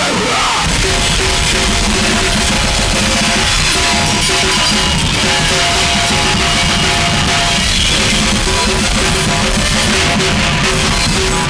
Yeah.